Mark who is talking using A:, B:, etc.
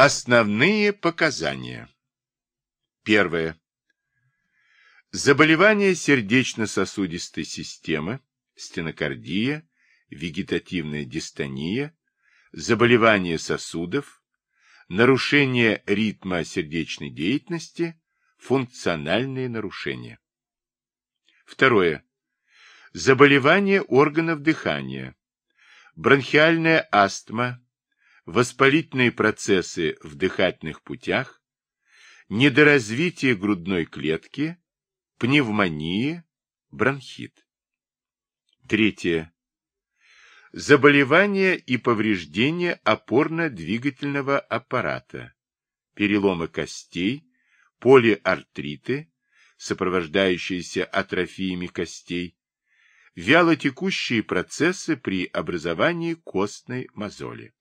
A: Основные показания. Первое. Заболевания сердечно-сосудистой системы, стенокардия, вегетативная дистония, заболевания сосудов, нарушение ритма сердечной деятельности, функциональные нарушения. Второе. Заболевания органов дыхания, бронхиальная астма, воспалительные процессы в дыхательных путях, недоразвитие грудной клетки, пневмония, бронхит. Третье. Заболевания и повреждения опорно-двигательного аппарата, переломы костей, полиартриты, сопровождающиеся атрофиями костей, вялотекущие процессы при образовании костной мозоли.